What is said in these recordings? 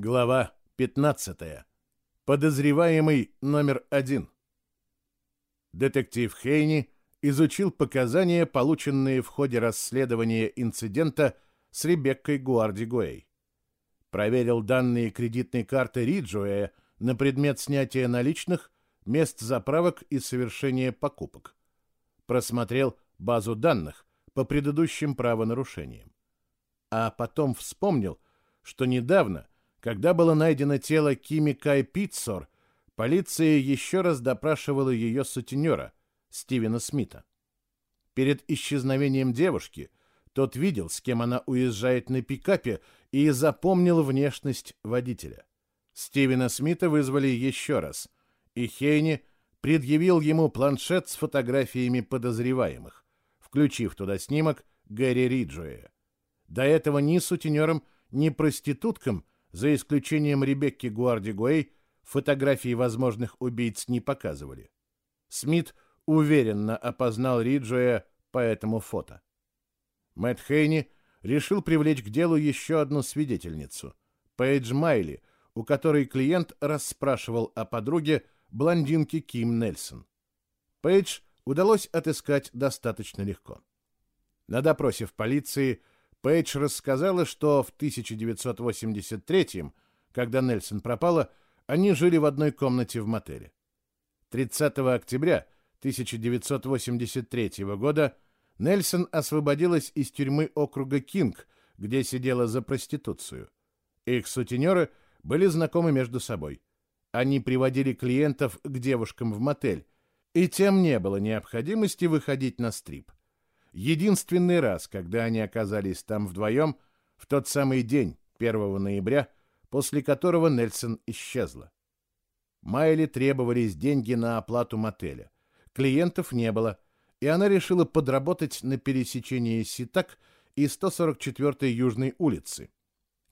Глава 15. Подозреваемый номер один. Детектив Хейни изучил показания, полученные в ходе расследования инцидента с Ребеккой Гуарди Проверил данные кредитной карты Риджуэя на предмет снятия наличных, мест заправок и совершения покупок. Просмотрел базу данных по предыдущим правонарушениям. А потом вспомнил, что недавно – когда было найдено тело Кими Кай Питсор, полиция еще раз допрашивала ее сутенера, Стивена Смита. Перед исчезновением девушки тот видел, с кем она уезжает на пикапе, и запомнил внешность водителя. Стивена Смита вызвали еще раз, и Хейни предъявил ему планшет с фотографиями подозреваемых, включив туда снимок Гэри Риджуэя. До этого ни сутенерам, ни проституткам – за исключением Ребекки Гуарди-Гуэй, фотографии возможных убийц не показывали. Смит уверенно опознал Риджуя по этому фото. Мэтт Хейни решил привлечь к делу еще одну свидетельницу, Пейдж Майли, у которой клиент расспрашивал о подруге блондинки Ким Нельсон. Пейдж удалось отыскать достаточно легко. На допросе в полиции – Пейдж рассказала, что в 1983 когда Нельсон пропала, они жили в одной комнате в мотеле. 30 октября 1983 года Нельсон освободилась из тюрьмы округа Кинг, где сидела за проституцию. Их сутенеры были знакомы между собой. Они приводили клиентов к девушкам в мотель, и тем не было необходимости выходить на стрип. Единственный раз, когда они оказались там вдвоем, в тот самый день, 1 ноября, после которого Нельсон исчезла. Майли требовались деньги на оплату мотеля. Клиентов не было, и она решила подработать на пересечении Ситак и 144-й Южной улицы.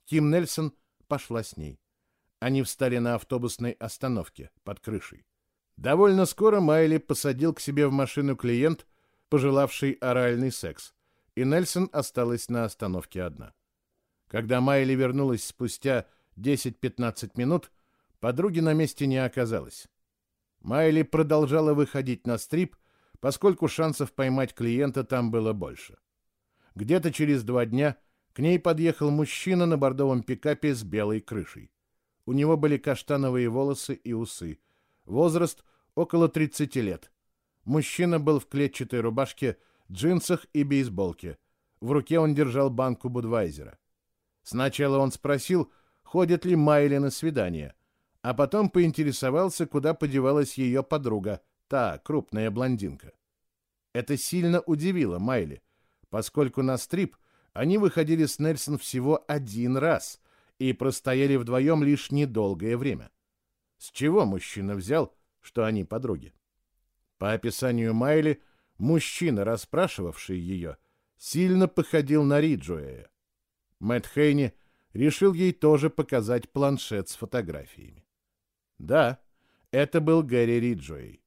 Ким Нельсон пошла с ней. Они встали на автобусной остановке под крышей. Довольно скоро Майли посадил к себе в машину клиент – пожелавший оральный секс, и Нельсон осталась на остановке одна. Когда Майли вернулась спустя 10-15 минут, подруги на месте не оказалось. Майли продолжала выходить на стрип, поскольку шансов поймать клиента там было больше. Где-то через два дня к ней подъехал мужчина на бордовом пикапе с белой крышей. У него были каштановые волосы и усы. Возраст около 30 лет. Мужчина был в клетчатой рубашке, джинсах и бейсболке. В руке он держал банку Будвайзера. Сначала он спросил, ходит ли Майли на свидание, а потом поинтересовался, куда подевалась ее подруга, та крупная блондинка. Это сильно удивило Майли, поскольку на стрип они выходили с Нельсон всего один раз и простояли вдвоем лишь недолгое время. С чего мужчина взял, что они подруги? По описанию Майли, мужчина, расспрашивавший ее, сильно походил на Риджуэя. Мэтт Хейни решил ей тоже показать планшет с фотографиями. Да, это был Гэри Риджуэй.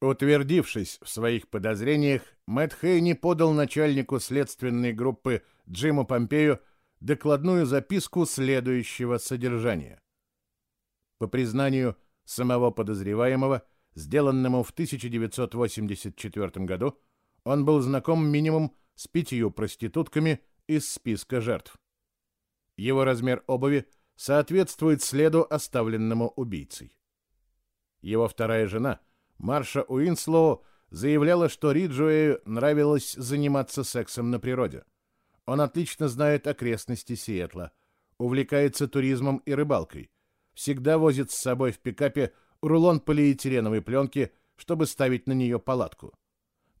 Утвердившись в своих подозрениях, Мэтт Хейни подал начальнику следственной группы Джиму Помпею докладную записку следующего содержания. По признанию самого подозреваемого, сделанному в 1984 году, он был знаком минимум с пятью проститутками из списка жертв. Его размер обуви соответствует следу, оставленному убийцей. Его вторая жена, Марша Уинслоу, заявляла, что Риджуэю нравилось заниматься сексом на природе. Он отлично знает окрестности Сиэтла, увлекается туризмом и рыбалкой, всегда возит с собой в пикапе рулон полиэтиленовой пленки, чтобы ставить на нее палатку.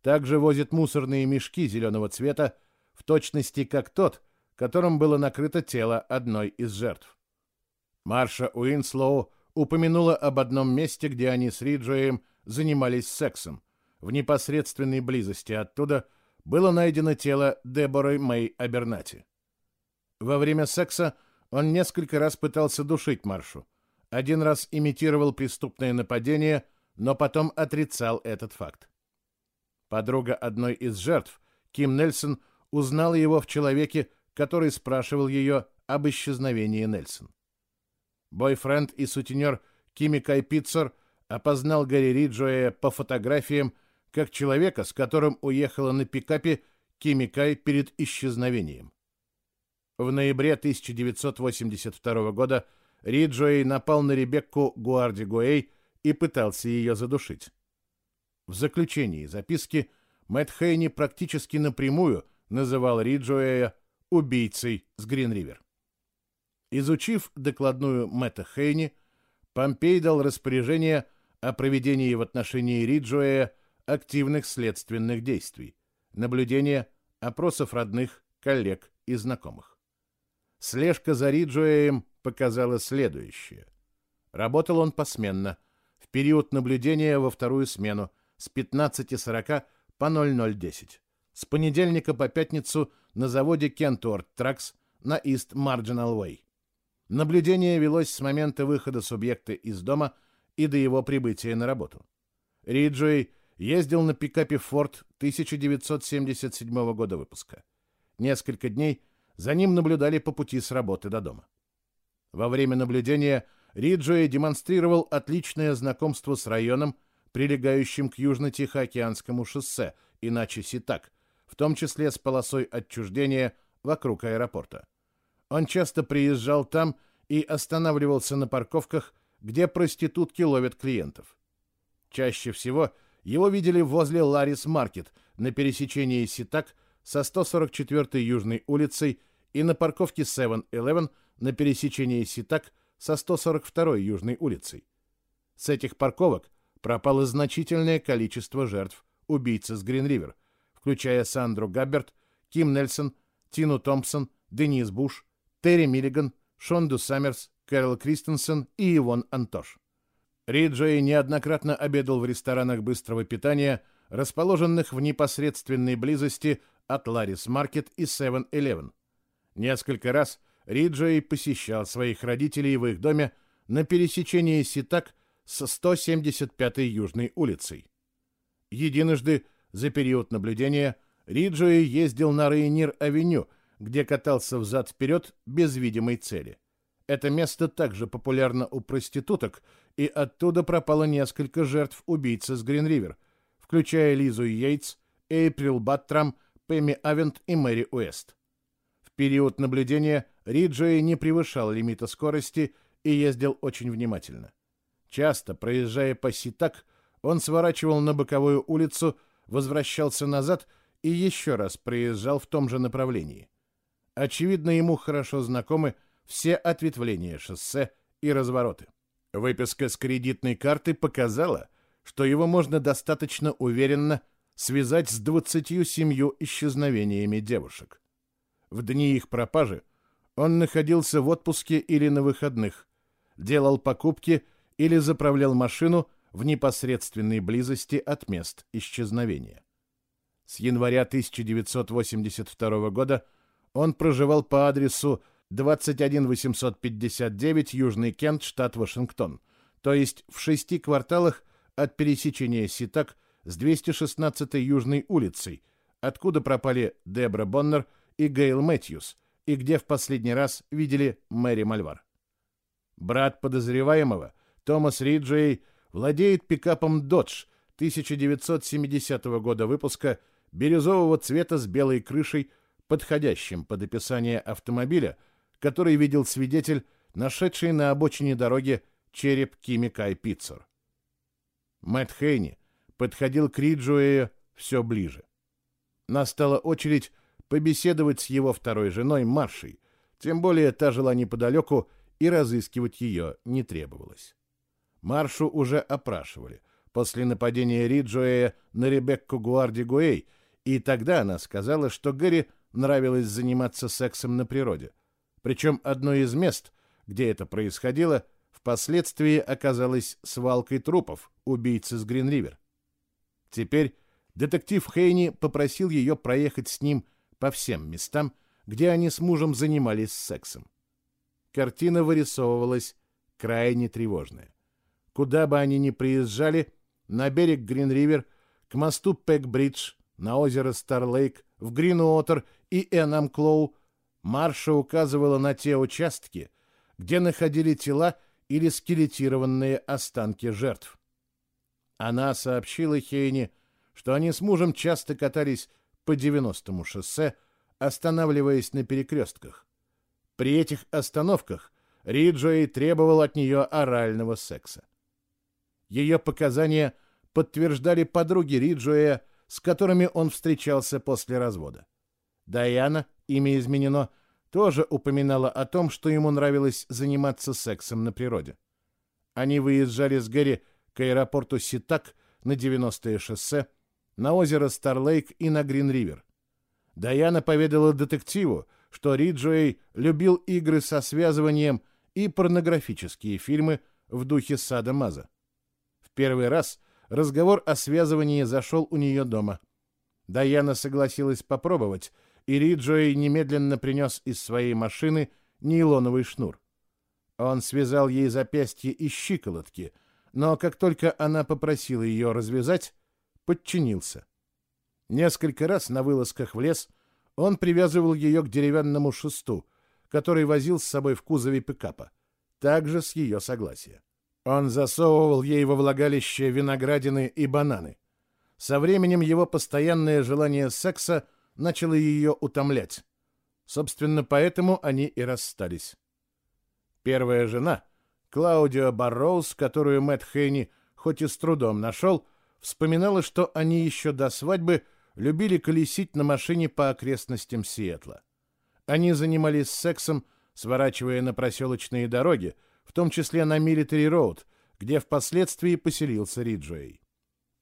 Также возит мусорные мешки зеленого цвета, в точности как тот, которым было накрыто тело одной из жертв. Марша Уинслоу упомянула об одном месте, где они с Риджуэем занимались сексом. В непосредственной близости оттуда было найдено тело Деборы Мэй Абернати. Во время секса он несколько раз пытался душить Маршу, один раз имитировал преступное нападение, но потом отрицал этот факт. Подруга одной из жертв, Ким Нельсон, узнала его в человеке, который спрашивал ее, об исчезновении Нельсон. Бойфренд и сутенер Кими Кай Питцер опознал Гарри Риджуэя по фотографиям как человека, с которым уехала на пикапе Кими Кай перед исчезновением. В ноябре 1982 года Риджуэй напал на Ребекку Гуарди Гуэй и пытался ее задушить. В заключении записки Мэтт Хейни практически напрямую называл Риджуэя убийцей с Грин-Ривер. Изучив докладную Мэтта Хейни, Помпей дал распоряжение о проведении в отношении Риджуэя активных следственных действий, наблюдения, опросов родных, коллег и знакомых. Слежка за Риджуэем показала следующее. Работал он посменно, в период наблюдения во вторую смену с 15.40 по 00.10, с понедельника по пятницу на заводе Кентуарт Тракс на East Marginal Way. Наблюдение велось с момента выхода субъекта из дома и до его прибытия на работу. Риджуэй ездил на пикапе Ford 1977 года выпуска. Несколько дней за ним наблюдали по пути с работы до дома. Во время наблюдения Риджуэй демонстрировал отличное знакомство с районом, прилегающим к Южно-Тихоокеанскому шоссе, иначе Ситак, в том числе с полосой отчуждения вокруг аэропорта. Он часто приезжал там и останавливался на парковках, где проститутки ловят клиентов. Чаще всего его видели возле Ларис Маркет на пересечении Ситак со 144-й Южной улицей и на парковке 7-Eleven на пересечении Ситак со 142-й Южной улицей. С этих парковок пропало значительное количество жертв убийцы с Грин-Ривер, включая Сандру Габберт, Ким Нельсон, Тину Томпсон, Денис Буш, Терри Миллиган, Шонду Саммерс, Кэрол Кристенсен и Ивон Антош. Риджей неоднократно обедал в ресторанах быстрого питания, расположенных в непосредственной близости от Ларис Маркет и 7-Eleven. Несколько раз Риджей посещал своих родителей в их доме на пересечении Ситак с 175-й Южной улицей. Единожды за период наблюдения Риджей ездил на Рейнир-авеню – где катался взад-вперед без видимой цели. Это место также популярно у проституток, и оттуда пропало несколько жертв убийцы с Гринривер, включая Лизу Йейтс, Эйприл Баттрам, Пэмми Авент и Мэри Уэст. В период наблюдения Риджей не превышал лимита скорости и ездил очень внимательно. Часто, проезжая по Ситак, он сворачивал на боковую улицу, возвращался назад и еще раз проезжал в том же направлении. Очевидно, ему хорошо знакомы все ответвления шоссе и развороты. Выписка с кредитной карты показала, что его можно достаточно уверенно связать с 27 исчезновениями девушек. В дни их пропажи он находился в отпуске или на выходных, делал покупки или заправлял машину в непосредственной близости от мест исчезновения. С января 1982 года он проживал по адресу 21859 Южный Кент, штат Вашингтон, то есть в шести кварталах от пересечения Ситак с 216-й Южной улицей, откуда пропали Дебра Боннер и Гейл Мэтьюс, и где в последний раз видели Мэри Мальвар. Брат подозреваемого, Томас Риджей, владеет пикапом Dodge 1970 года выпуска бирюзового цвета с белой крышей подходящим под описание автомобиля, который видел свидетель, нашедший на обочине дороги череп Кими Кай Питцер. Мэтт Хейни подходил к Риджуэю все ближе. Настала очередь побеседовать с его второй женой Маршей, тем более та жила неподалеку, и разыскивать ее не требовалось. Маршу уже опрашивали после нападения Риджуэя на Ребекку Гуарди Гуэй, и тогда она сказала, что Гэри нравилось заниматься сексом на природе. Причем одно из мест, где это происходило, впоследствии оказалось свалкой трупов убийцы с Гринривер. Теперь детектив Хейни попросил ее проехать с ним по всем местам, где они с мужем занимались сексом. Картина вырисовывалась крайне тревожная. Куда бы они ни приезжали, на берег Гринривер, к мосту Пэк-Бридж, на озеро Старлейк, в Гринуотер и Энам Клоу, Марша указывала на те участки, где находили тела или скелетированные останки жертв. Она сообщила Хейни, что они с мужем часто катались по 90-му шоссе, останавливаясь на перекрестках. При этих остановках Риджой требовал от нее орального секса. Ее показания подтверждали подруги Риджоя, с которыми он встречался после развода. Даяна, имя изменено, тоже упоминала о том, что ему нравилось заниматься сексом на природе. Они выезжали с Гэри к аэропорту Ситак на 90-е шоссе, на озеро Старлейк и на Грин-Ривер. Даяна поведала детективу, что Риджуэй любил игры со связыванием и порнографические фильмы в духе Сада Маза. В первый раз разговор о связывании зашел у нее дома. Даяна согласилась попробовать, и Риджуэй немедленно принес из своей машины нейлоновый шнур. Он связал ей запястье и щиколотки, но как только она попросила ее развязать, подчинился. Несколько раз на вылазках в лес он привязывал ее к деревянному шесту, который возил с собой в кузове пикапа, также с ее согласия. Он засовывал ей во влагалище виноградины и бананы. Со временем его постоянное желание секса начало ее утомлять. Собственно, поэтому они и расстались. Первая жена, Клаудио Барроуз, которую Мэтт Хейни хоть и с трудом нашел, вспоминала, что они еще до свадьбы любили колесить на машине по окрестностям Сиэтла. Они занимались сексом, сворачивая на проселочные дороги, в том числе на Милитари Роуд, где впоследствии поселился Риджуэй.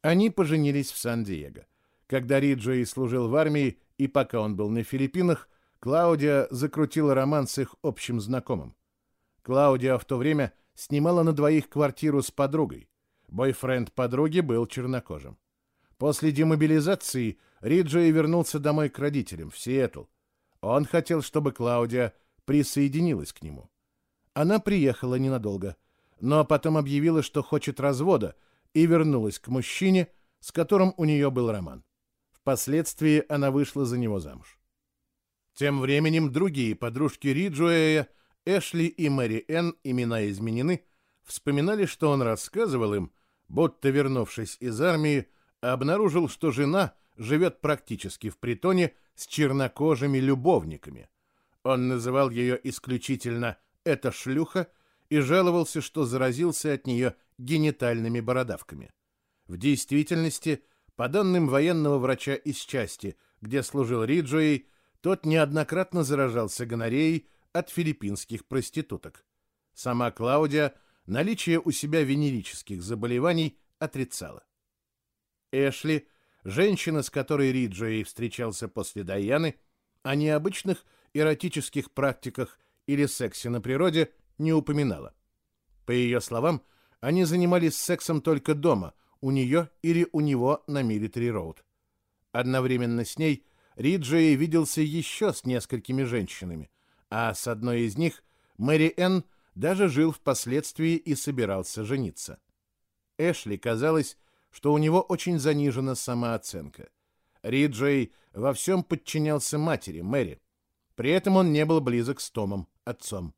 Они поженились в Сан-Диего. Когда Риджуэй служил в армии и пока он был на Филиппинах, Клаудия закрутила роман с их общим знакомым. Клаудия в то время снимала на двоих квартиру с подругой. Бойфренд подруги был чернокожим. После демобилизации Риджей вернулся домой к родителям в Сиэтл. Он хотел, чтобы Клаудия присоединилась к нему. Она приехала ненадолго, но потом объявила, что хочет развода, и вернулась к мужчине, с которым у нее был роман. Впоследствии она вышла за него замуж. Тем временем другие подружки Риджуэя, Эшли и Мэри Энн, имена изменены, вспоминали, что он рассказывал им, будто, вернувшись из армии, обнаружил, что жена живет практически в притоне с чернокожими любовниками. Он называл ее исключительно «эта шлюха» и жаловался, что заразился от нее генитальными бородавками. В действительности, по данным военного врача из части, где служил Риджуэй, тот неоднократно заражался гонореей от филиппинских проституток. Сама Клаудия наличие у себя венерических заболеваний отрицала. Эшли, женщина, с которой Риджей встречался после Даяны, о необычных эротических практиках или сексе на природе не упоминала. По ее словам, они занимались сексом только дома, у нее или у него на Милитари Роуд. Одновременно с ней Риджей виделся еще с несколькими женщинами, а с одной из них, Мэри Энн, даже жил впоследствии и собирался жениться. Эшли казалось, что у него очень занижена самооценка. Риджей во всем подчинялся матери, Мэри. При этом он не был близок с Томом, отцом.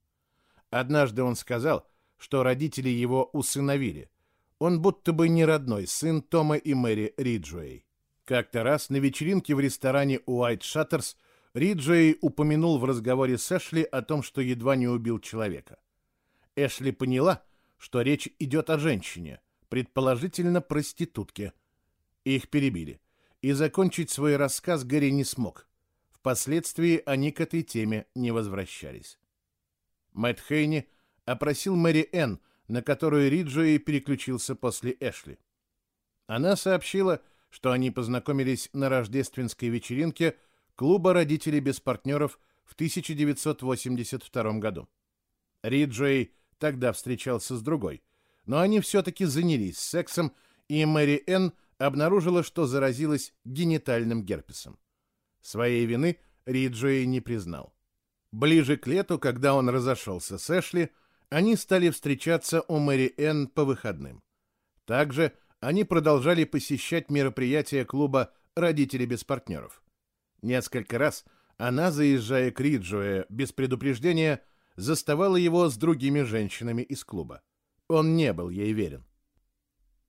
Однажды он сказал, что родители его усыновили. Он будто бы не родной сын Тома и Мэри Риджуэй. Как-то раз на вечеринке в ресторане Уайт Шаттерс Риджуэй упомянул в разговоре с Эшли о том, что едва не убил человека. Эшли поняла, что речь идет о женщине, предположительно проститутке. Их перебили. И закончить свой рассказ Гэри не смог. Впоследствии они к этой теме не возвращались. Мэтт Хейни опросил Мэри Энн, на которую Риджуэй переключился после Эшли. Она сообщила, что они познакомились на рождественской вечеринке клуба родителей без партнеров в 1982 году. Риджуэй тогда встречался с другой – но они все-таки занялись сексом, и Мэри Энн обнаружила, что заразилась генитальным герпесом. Своей вины Риджуэй не признал. Ближе к лету, когда он разошелся с Эшли, они стали встречаться у Мэри Энн по выходным. Также они продолжали посещать мероприятия клуба «Родители без партнеров». Несколько раз она, заезжая к Риджуэ без предупреждения, заставала его с другими женщинами из клуба. Он не был ей верен.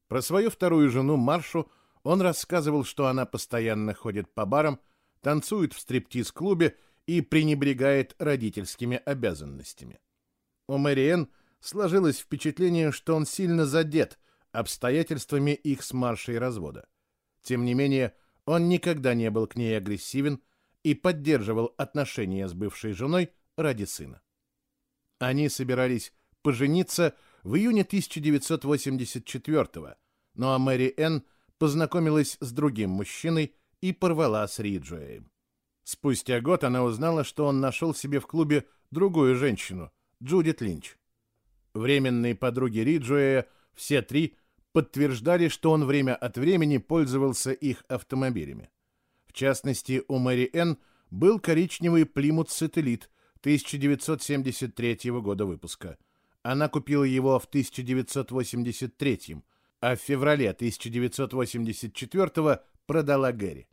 Про свою вторую жену Маршу он рассказывал, что она постоянно ходит по барам, танцует в стриптиз-клубе и пренебрегает родительскими обязанностями. У Мэриэн сложилось впечатление, что он сильно задет обстоятельствами их с Маршей развода. Тем не менее, он никогда не был к ней агрессивен и поддерживал отношения с бывшей женой ради сына. Они собирались пожениться в июне 1984 но а Мэри Энн познакомилась с другим мужчиной и порвала с Риджуэем. Спустя год она узнала, что он нашел себе в клубе другую женщину, Джудит Линч. Временные подруги Риджуэя, все три, подтверждали, что он время от времени пользовался их автомобилями. В частности, у Мэри Энн был коричневый Плимут Сателлит 1973 года выпуска. Она купила его в 1983, а в феврале 1984 продала Гэри.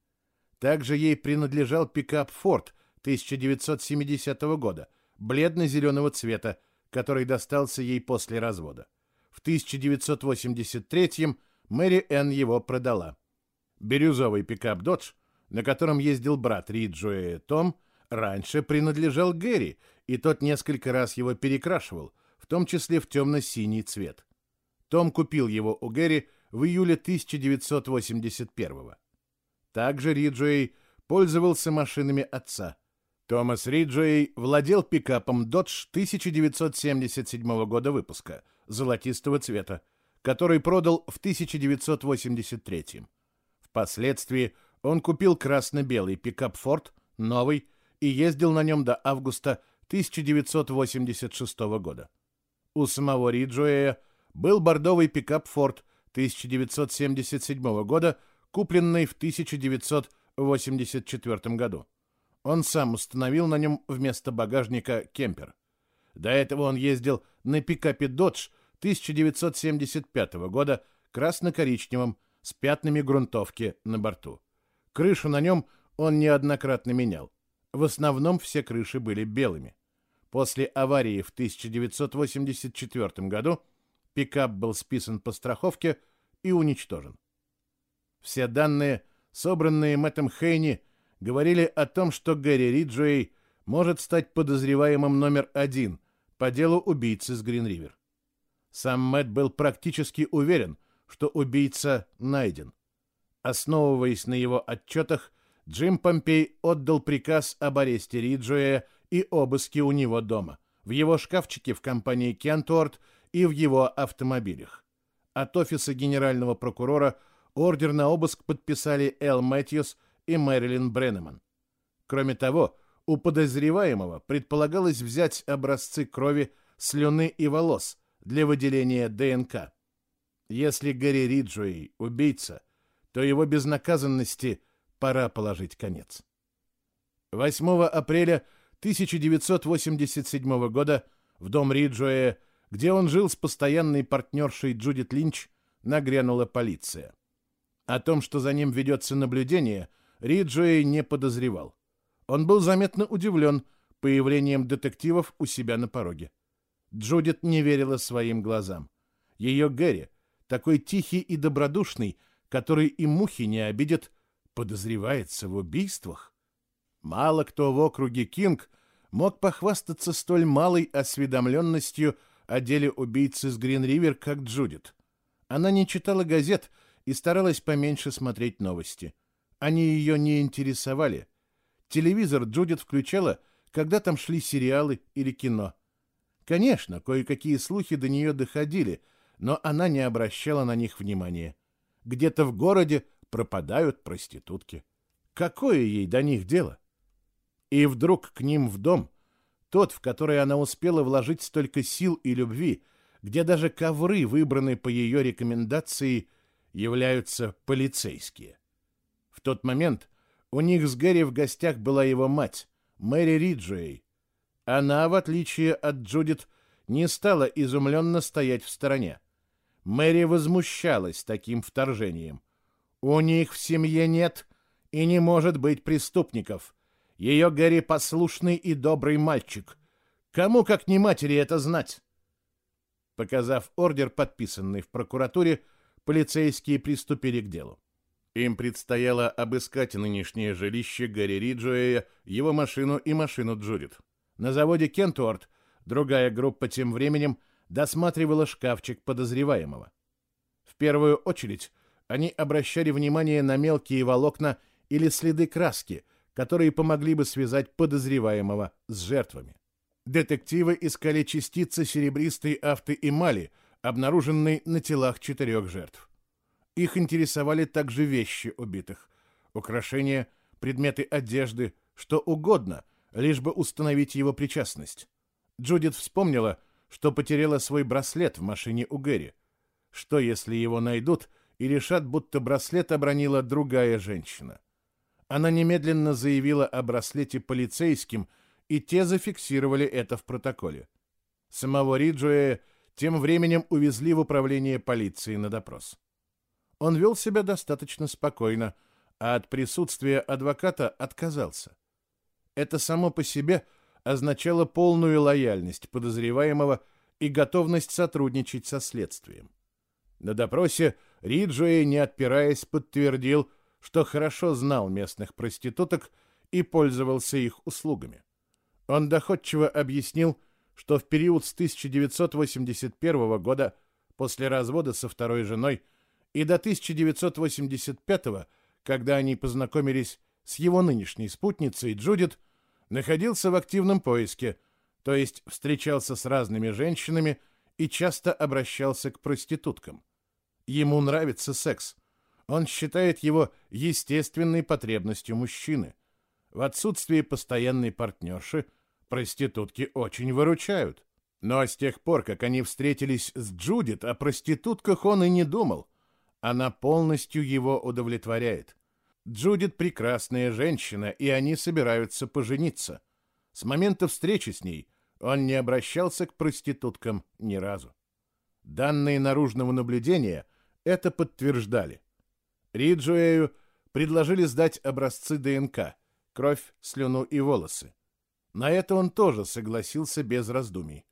Также ей принадлежал пикап Ford 1970 года, бледно-зеленого цвета, который достался ей после развода. В 1983 Мэри Энн его продала. Бирюзовый пикап Dodge, на котором ездил брат Риджуэ Том, раньше принадлежал Гэри, и тот несколько раз его перекрашивал, в том числе в темно-синий цвет. Том купил его у Гэри в июле 1981 -го. Также Риджуэй пользовался машинами отца. Томас Риджуэй владел пикапом Dodge 1977 года выпуска, золотистого цвета, который продал в 1983. Впоследствии он купил красно-белый пикап Ford, новый, и ездил на нем до августа 1986 года. У самого Риджуэя был бордовый пикап Ford 1977 года, купленный в 1984 году. Он сам установил на нем вместо багажника кемпер. До этого он ездил на пикапе Dodge 1975 года, красно-коричневом, с пятнами грунтовки на борту. Крышу на нем он неоднократно менял. В основном все крыши были белыми. После аварии в 1984 году Пикап был списан по страховке и уничтожен. Все данные, собранные Мэттом Хейни, говорили о том, что Гэри Риджуэй может стать подозреваемым номер один по делу убийцы с Гринривер. Сам Мэтт был практически уверен, что убийца найден. Основываясь на его отчетах, Джим Помпей отдал приказ об аресте Риджуэя и обыске у него дома, в его шкафчике в компании Кентуорт и в его автомобилях. От офиса генерального прокурора ордер на обыск подписали Эл Мэтьюс и Мэрилин Бреннеман. Кроме того, у подозреваемого предполагалось взять образцы крови, слюны и волос для выделения ДНК. Если Гэри Риджуэй убийца, то его безнаказанности пора положить конец. 8 апреля 1987 года в дом Риджуэя где он жил с постоянной партнершей Джудит Линч, нагрянула полиция. О том, что за ним ведется наблюдение, Риджуэй не подозревал. Он был заметно удивлен появлением детективов у себя на пороге. Джудит не верила своим глазам. Ее Гэри, такой тихий и добродушный, который и мухи не обидит, подозревается в убийствах. Мало кто в округе Кинг мог похвастаться столь малой осведомленностью о деле убийцы с Грин-Ривер, как Джудит. Она не читала газет и старалась поменьше смотреть новости. Они ее не интересовали. Телевизор Джудит включала, когда там шли сериалы или кино. Конечно, кое-какие слухи до нее доходили, но она не обращала на них внимания. Где-то в городе пропадают проститутки. Какое ей до них дело? И вдруг к ним в дом тот, в который она успела вложить столько сил и любви, где даже ковры, выбранные по ее рекомендации, являются полицейские. В тот момент у них с Гэри в гостях была его мать, Мэри Риджуэй. Она, в отличие от Джудит, не стала изумленно стоять в стороне. Мэри возмущалась таким вторжением. «У них в семье нет и не может быть преступников. Ее Гэри послушный и добрый мальчик. Кому, как не матери, это знать? Показав ордер, подписанный в прокуратуре, полицейские приступили к делу. Им предстояло обыскать нынешнее жилище Гарри Риджуэя, его машину и машину Джудит. На заводе Кентуарт другая группа тем временем досматривала шкафчик подозреваемого. В первую очередь они обращали внимание на мелкие волокна или следы краски, которые помогли бы связать подозреваемого с жертвами. Детективы искали частицы серебристой автоэмали, обнаруженной на телах четырех жертв. Их интересовали также вещи убитых, украшения, предметы одежды, что угодно, лишь бы установить его причастность. Джудит вспомнила, что потеряла свой браслет в машине у Гэри. Что, если его найдут и решат, будто браслет обронила другая женщина? Она немедленно заявила о браслете полицейским, и те зафиксировали это в протоколе. Самого Риджуэя тем временем увезли в управление полиции на допрос. Он вел себя достаточно спокойно, а от присутствия адвоката отказался. Это само по себе означало полную лояльность подозреваемого и готовность сотрудничать со следствием. На допросе Риджуэй, не отпираясь, подтвердил, что хорошо знал местных проституток и пользовался их услугами. Он доходчиво объяснил, что в период с 1981 года, после развода со второй женой, и до 1985 когда они познакомились с его нынешней спутницей Джудит, находился в активном поиске, то есть встречался с разными женщинами и часто обращался к проституткам. Ему нравится секс. Он считает его естественной потребностью мужчины. В отсутствии постоянной партнерши проститутки очень выручают. Но с тех пор, как они встретились с Джудит, о проститутках он и не думал. Она полностью его удовлетворяет. Джудит прекрасная женщина, и они собираются пожениться. С момента встречи с ней он не обращался к проституткам ни разу. Данные наружного наблюдения это подтверждали. Риджуэю предложили сдать образцы ДНК, кровь, слюну и волосы. На это он тоже согласился без раздумий.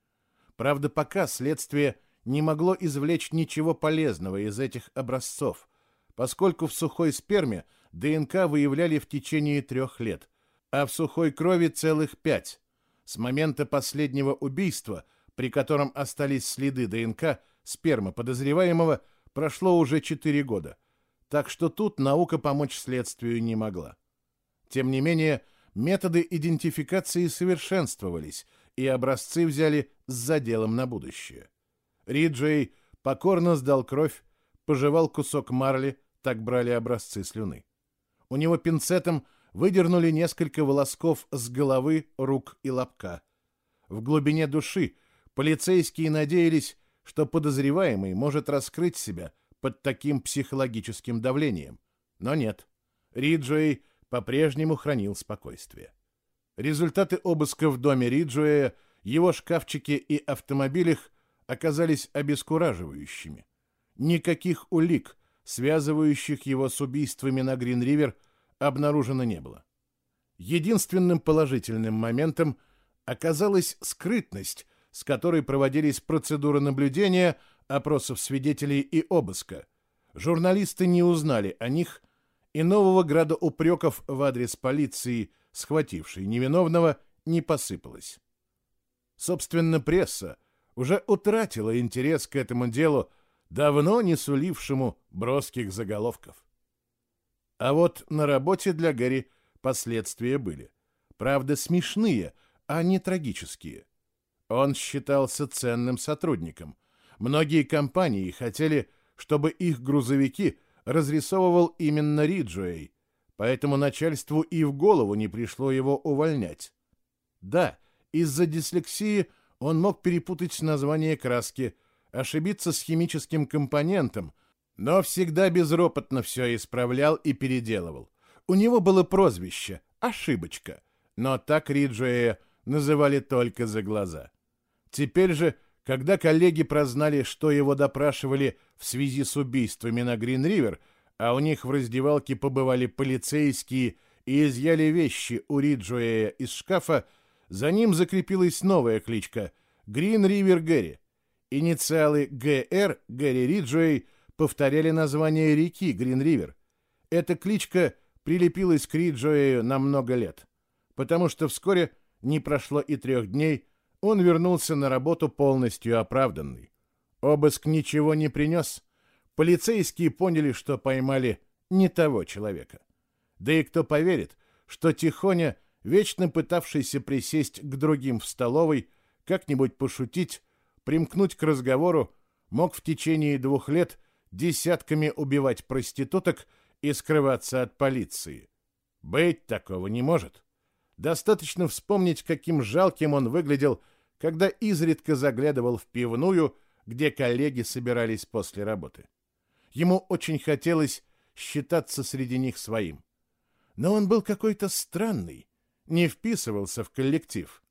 Правда, пока следствие не могло извлечь ничего полезного из этих образцов, поскольку в сухой сперме ДНК выявляли в течение трех лет, а в сухой крови целых пять. С момента последнего убийства, при котором остались следы ДНК спермы подозреваемого, прошло уже четыре года, так что тут наука помочь следствию не могла. Тем не менее, методы идентификации совершенствовались, и образцы взяли с заделом на будущее. Риджей покорно сдал кровь, пожевал кусок марли, так брали образцы слюны. У него пинцетом выдернули несколько волосков с головы, рук и лобка. В глубине души полицейские надеялись, что подозреваемый может раскрыть себя под таким психологическим давлением. Но нет. Риджуэй по-прежнему хранил спокойствие. Результаты обыска в доме Риджуэя, его шкафчике и автомобилях оказались обескураживающими. Никаких улик, связывающих его с убийствами на Грин-Ривер, обнаружено не было. Единственным положительным моментом оказалась скрытность, с которой проводились процедуры наблюдения, опросов свидетелей и обыска. Журналисты не узнали о них, и нового града упреков в адрес полиции, схватившей невиновного, не посыпалось. Собственно, пресса – уже утратила интерес к этому делу, давно не сулившему броских заголовков. А вот на работе для Гэри последствия были. Правда, смешные, а не трагические. Он считался ценным сотрудником. Многие компании хотели, чтобы их грузовики разрисовывал именно Риджуэй, поэтому начальству и в голову не пришло его увольнять. Да, из-за дислексии – он мог перепутать название краски, ошибиться с химическим компонентом, но всегда безропотно все исправлял и переделывал. У него было прозвище «Ошибочка», но так Риджуэя называли только за глаза. Теперь же, когда коллеги прознали, что его допрашивали в связи с убийствами на Грин-Ривер, а у них в раздевалке побывали полицейские и изъяли вещи у Риджуэя из шкафа, за ним закрепилась новая кличка — Грин Ривер Гэри. Инициалы ГР, Гэри Риджуэй, повторяли название реки Грин Ривер. Эта кличка прилепилась к Риджуэю на много лет, потому что вскоре, не прошло и трех дней, он вернулся на работу полностью оправданный. Обыск ничего не принес. Полицейские поняли, что поймали не того человека. Да и кто поверит, что Тихоня, вечно пытавшийся присесть к другим в столовой, как-нибудь пошутить, примкнуть к разговору, мог в течение двух лет десятками убивать проституток и скрываться от полиции. Быть такого не может. Достаточно вспомнить, каким жалким он выглядел, когда изредка заглядывал в пивную, где коллеги собирались после работы. Ему очень хотелось считаться среди них своим. Но он был какой-то странный, не вписывался в коллектив.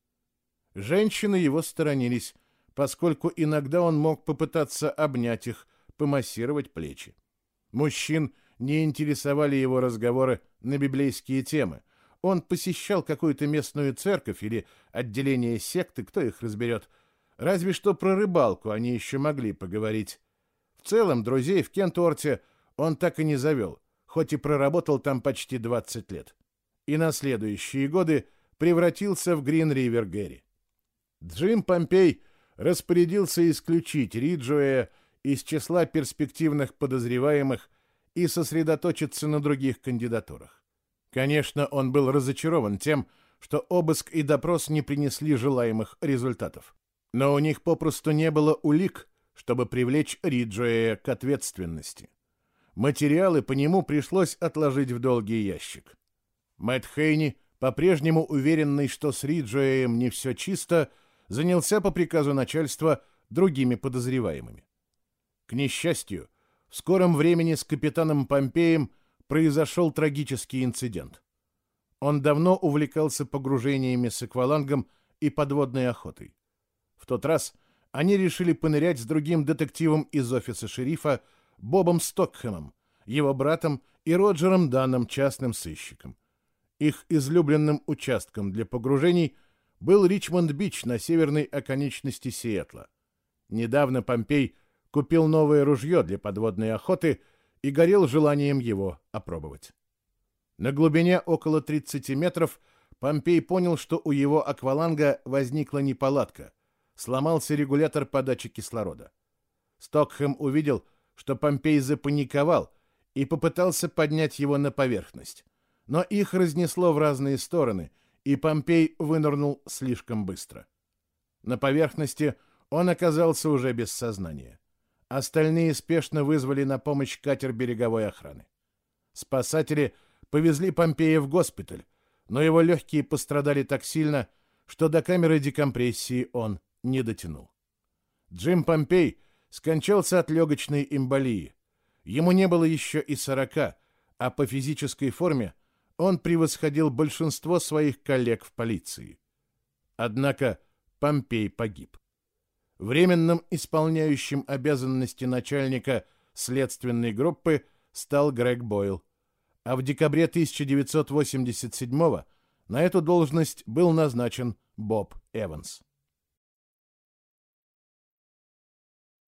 Женщины его сторонились, поскольку иногда он мог попытаться обнять их, помассировать плечи. Мужчин не интересовали его разговоры на библейские темы. Он посещал какую-то местную церковь или отделение секты, кто их разберет. Разве что про рыбалку они еще могли поговорить. В целом, друзей в Кенторте он так и не завел, хоть и проработал там почти 20 лет. И на следующие годы превратился в Грин-Ривер Гэри. Джим Помпей распорядился исключить Риджуэя из числа перспективных подозреваемых и сосредоточиться на других кандидатурах. Конечно, он был разочарован тем, что обыск и допрос не принесли желаемых результатов. Но у них попросту не было улик, чтобы привлечь Риджуэя к ответственности. Материалы по нему пришлось отложить в долгий ящик. Мэтт Хейни, по-прежнему уверенный, что с Риджуэем не все чисто, занялся по приказу начальства другими подозреваемыми. К несчастью, в скором времени с капитаном Помпеем произошел трагический инцидент. Он давно увлекался погружениями с аквалангом и подводной охотой. В тот раз они решили понырять с другим детективом из офиса шерифа Бобом Стокхэмом, его братом и Роджером Данном, частным сыщиком. Их излюбленным участком для погружений был Ричмонд-Бич на северной оконечности Сиэтла. Недавно Помпей купил новое ружье для подводной охоты и горел желанием его опробовать. На глубине около 30 метров Помпей понял, что у его акваланга возникла неполадка. Сломался регулятор подачи кислорода. Стокхэм увидел, что Помпей запаниковал и попытался поднять его на поверхность. Но их разнесло в разные стороны, и Помпей вынырнул слишком быстро. На поверхности он оказался уже без сознания. Остальные спешно вызвали на помощь катер береговой охраны. Спасатели повезли Помпея в госпиталь, но его легкие пострадали так сильно, что до камеры декомпрессии он не дотянул. Джим Помпей скончался от легочной эмболии. Ему не было еще и сорока, а по физической форме он превосходил большинство своих коллег в полиции. Однако Помпей погиб. Временным исполняющим обязанности начальника следственной группы стал Грег Бойл, а в декабре 1987 на эту должность был назначен Боб Эванс.